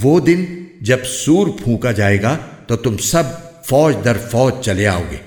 वो दिन जब सूर फूका जाएगा तो तुम सब फौज दर फौज चले आओगे।